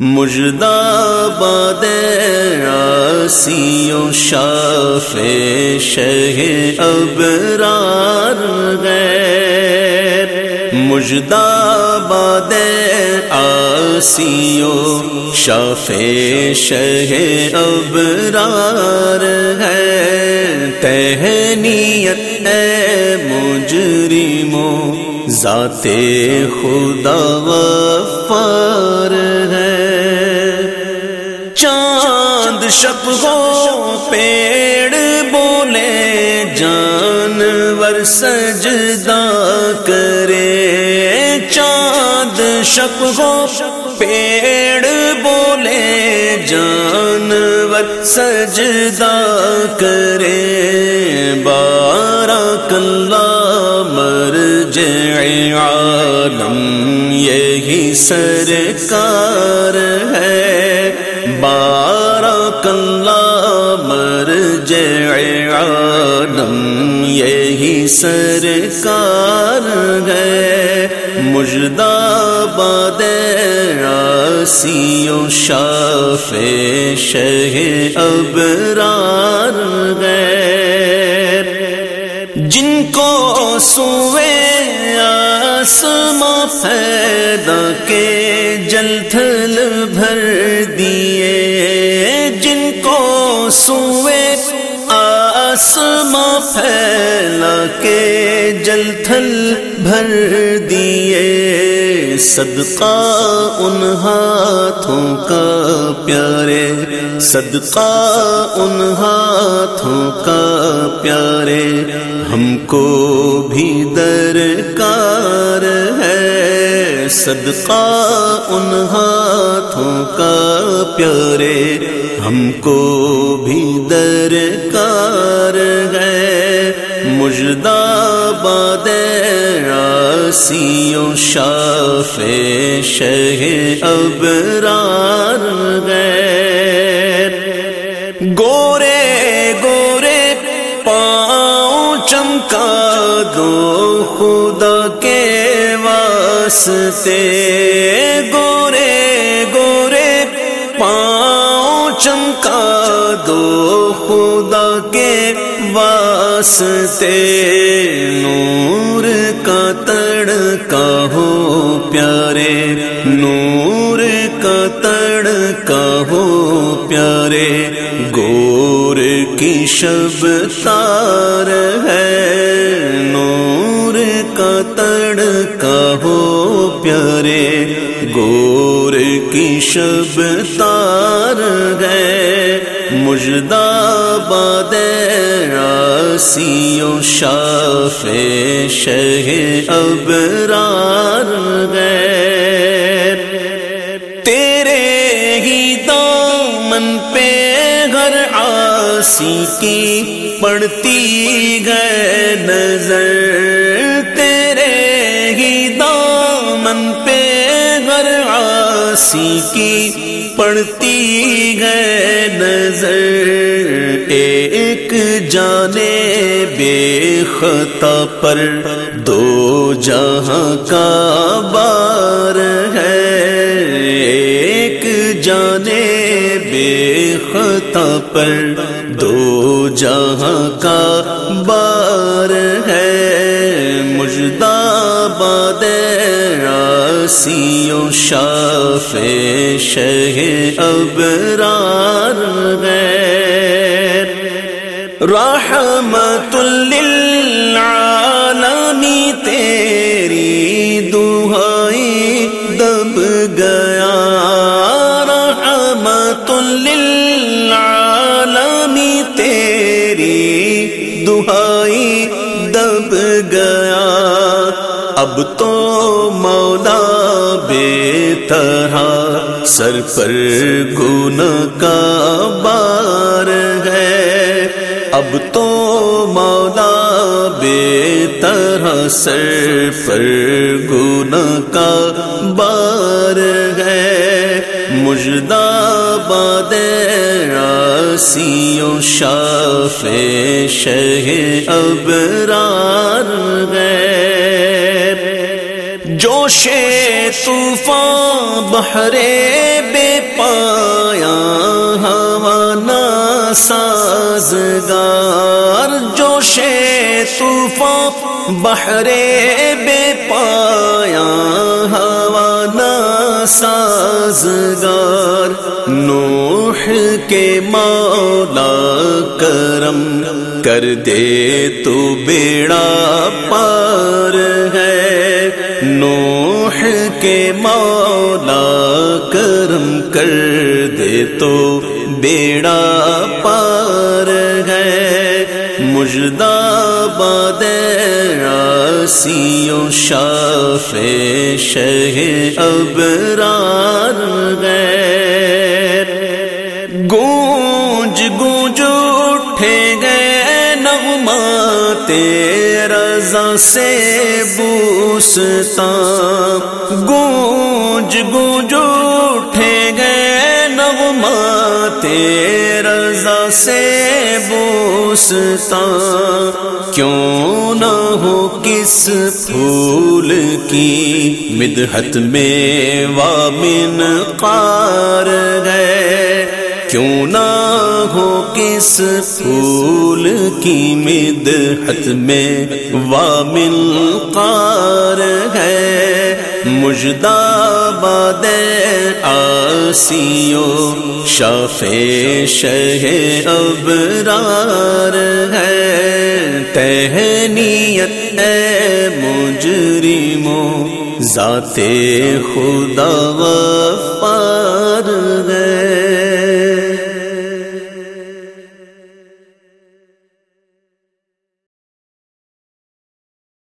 مجدہ باد آسیوں شاف شہ ابرار غیر مجدہ باد آسیوں شاف شہ ابرار ہے تہنیت اے مجرموں ذات خدا وفار ہے۔ شب ہو پیڑ بولے، جانور سجدہ کرے۔ چاند شب ہو پیڑ بولے، جانور سجدہ کرے۔ بارہ کلّا عالم، یہی سرکار ہے۔ بارہ کلا مر عالم، یہی سرکار گئے مجدہ باد آسیوں شاف شہ ابرار گئے جن کو سوے آسماں پیدا کے جل تھل بھر دیے، جن کو سوے آسماں پھیلا کے جل تھل بھر دیے۔ صدقہ ان ہاتھوں کا پیارے، صدقہ ان ہاتھوں کا پیارے۔ ہم کو بھی درکار ہے صدقہ ان ہاتھوں کا پیارے۔ ہم کو بھی درکار ہے مجدہ باد آسیوں شاف شہ ابرار گئے گورے گورے، پاؤں چمکا دو خدا کے واسطے۔ گورے گورے، پاؤں چمکا دو خدا کے واسطے۔ نور گور کی شب تار ہے، نور کا تڑ کا ہو پیارے۔ گور کی شب تار گئے مجدہ باد آسیوں شاف شہ ابرار گئے تیرے ہی دامن پہ آسی کی پڑتی گئے نظر، تیرے ہی دامن پہ گھر آسی کی پڑتی گئے نظر۔ ایک جانے بے خطا پر دو جہاں کا بار ہے۔ ایک جانے بے خطا پر دو جہاں کا بار ہے۔ مجدہ باد آسیوں شاف شہ ابرار غیر رحمت للعالمی تیری دہائی دہائی دب گیا۔ اب تو مولا بے طرح سر پر گن کا بار ہے۔ اب تو مولا بے طرح سر پر گن کا بار مجدہ راسی راسیوں شاف شہ ابرار گئے جوش طوفان بہرے بے پایا، ہوانا سازگار۔ جوش طوفان بہرے بے پایا سازگار نوح کے مولا کرم کر دے تو بیڑا پار ہے۔ نوح کے مولا کرم کر دے تو بیڑا مجدہ باد آسیوں شاف شہ ابرار گئے گونج گونج اٹھے گئے نغمات رضا سے بوستا گونج گونج اٹھے گئے نغمات رضا سے بوستا، کیوں نہ ہو کس پھول کی مدحت میں وامن قار گئے کیوں نہ ہو کس پھول کی مدحت میں وامن قار ہے؟ مجدہ باد آسیو شاف شہ ابرار ہے۔ تہنیت ہے مجرموں ذات خدا وفار ہے۔